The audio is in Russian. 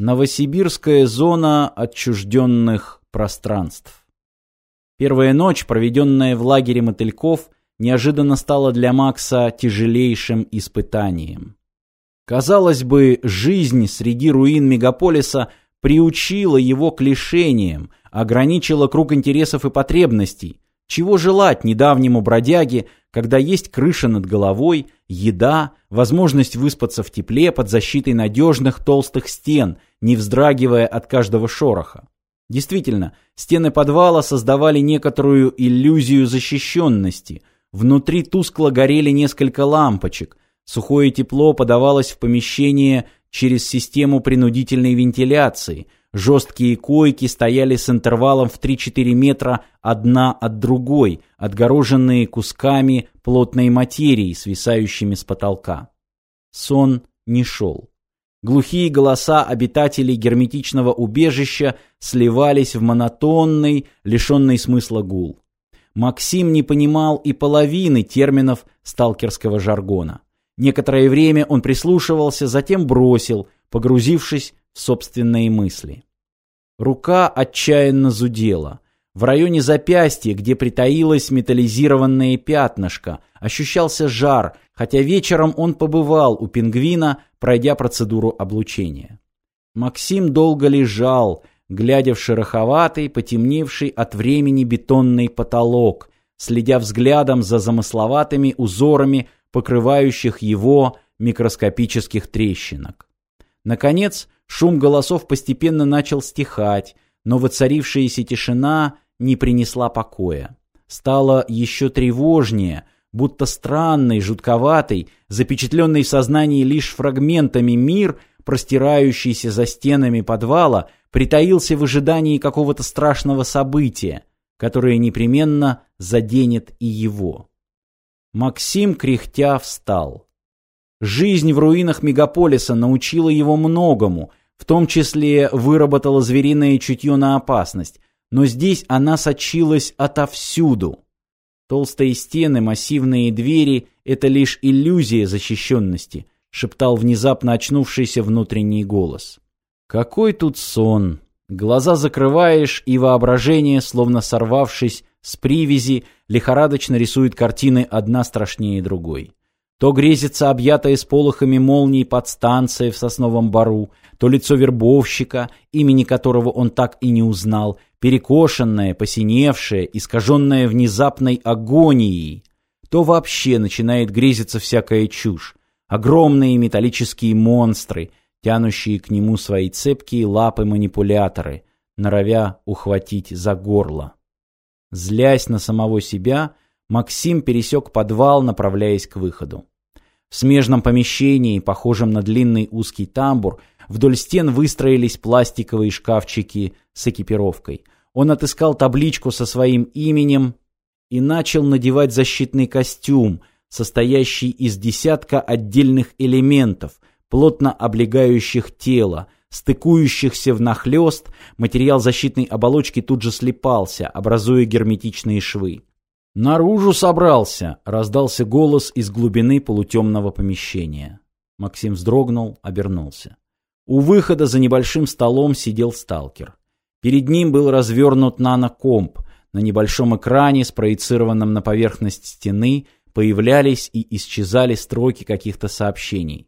Новосибирская зона отчужденных пространств. Первая ночь, проведенная в лагере мотыльков, неожиданно стала для Макса тяжелейшим испытанием. Казалось бы, жизнь среди руин мегаполиса приучила его к лишениям, ограничила круг интересов и потребностей. Чего желать недавнему бродяге, когда есть крыша над головой, еда, возможность выспаться в тепле под защитой надежных толстых стен, не вздрагивая от каждого шороха. Действительно, стены подвала создавали некоторую иллюзию защищенности. Внутри тускло горели несколько лампочек. Сухое тепло подавалось в помещение через систему принудительной вентиляции – Жесткие койки стояли с интервалом в 3-4 метра одна от другой, отгороженные кусками плотной материи, свисающими с потолка. Сон не шел. Глухие голоса обитателей герметичного убежища сливались в монотонный, лишенный смысла гул. Максим не понимал и половины терминов сталкерского жаргона. Некоторое время он прислушивался, затем бросил, погрузившись в собственные мысли. Рука отчаянно зудела. В районе запястья, где притаилось металлизированное пятнышко, ощущался жар, хотя вечером он побывал у пингвина, пройдя процедуру облучения. Максим долго лежал, глядя в шероховатый, потемневший от времени бетонный потолок, следя взглядом за замысловатыми узорами покрывающих его микроскопических трещинок. Наконец, Шум голосов постепенно начал стихать, но воцарившаяся тишина не принесла покоя. Стало еще тревожнее, будто странный, жутковатый, запечатленный в сознании лишь фрагментами мир, простирающийся за стенами подвала, притаился в ожидании какого-то страшного события, которое непременно заденет и его. Максим, кряхтя, встал. Жизнь в руинах мегаполиса научила его многому, в том числе выработала звериное чутье на опасность, но здесь она сочилась отовсюду. Толстые стены, массивные двери — это лишь иллюзия защищенности, шептал внезапно очнувшийся внутренний голос. Какой тут сон! Глаза закрываешь, и воображение, словно сорвавшись с привязи, лихорадочно рисует картины одна страшнее другой. То грезится объятая сполохами молний подстанция в сосновом бару, то лицо вербовщика, имени которого он так и не узнал, перекошенное, посиневшее, искаженное внезапной агонией, то вообще начинает грезиться всякая чушь. Огромные металлические монстры, тянущие к нему свои цепкие лапы-манипуляторы, норовя ухватить за горло. Злясь на самого себя, Максим пересек подвал, направляясь к выходу. В смежном помещении, похожем на длинный узкий тамбур, вдоль стен выстроились пластиковые шкафчики с экипировкой. Он отыскал табличку со своим именем и начал надевать защитный костюм, состоящий из десятка отдельных элементов, плотно облегающих тело, стыкующихся внахлёст, материал защитной оболочки тут же слипался, образуя герметичные швы. «Наружу собрался!» — раздался голос из глубины полутемного помещения. Максим вздрогнул, обернулся. У выхода за небольшим столом сидел сталкер. Перед ним был развернут нанокомп. На небольшом экране, спроецированном на поверхность стены, появлялись и исчезали строки каких-то сообщений.